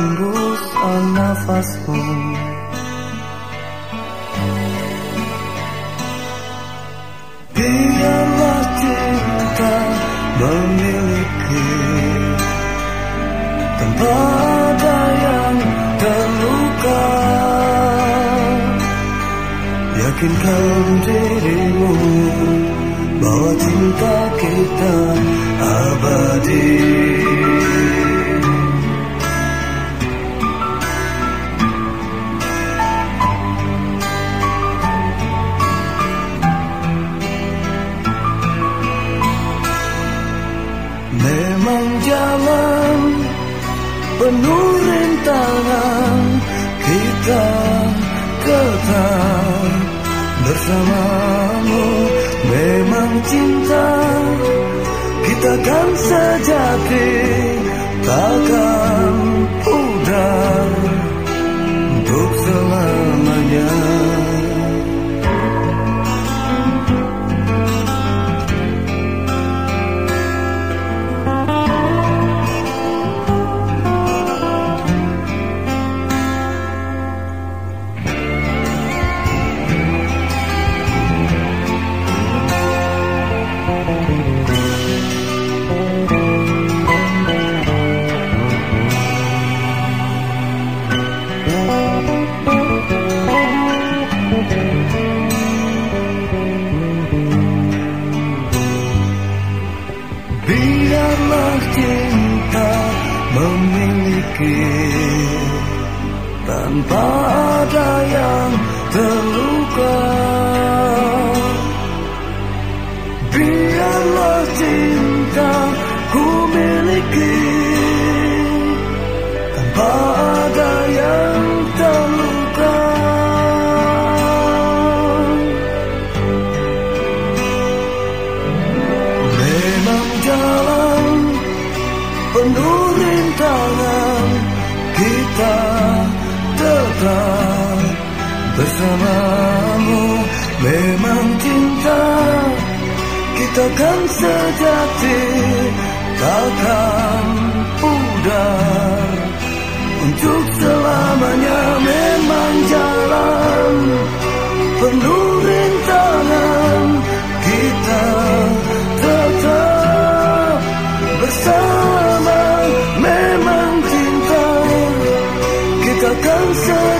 menembus nafasmu Biarlah cinta memiliki. Tanpa yang terluka. Yakinkan dirimu Bahwa cinta kita abadi Memang jalan penuh rintangan Kita tetap bersamamu Memang cinta kita kan sejati Takkan memiliki Tanpa ada yang terluka. Biarlah cinta ku miliki Tanpa ada yang terluka. Memang jalan penuh rintangan Kita tetap bersamamu. Memang cinta kita kan sejati Takkan pudar. Untuk selamanya so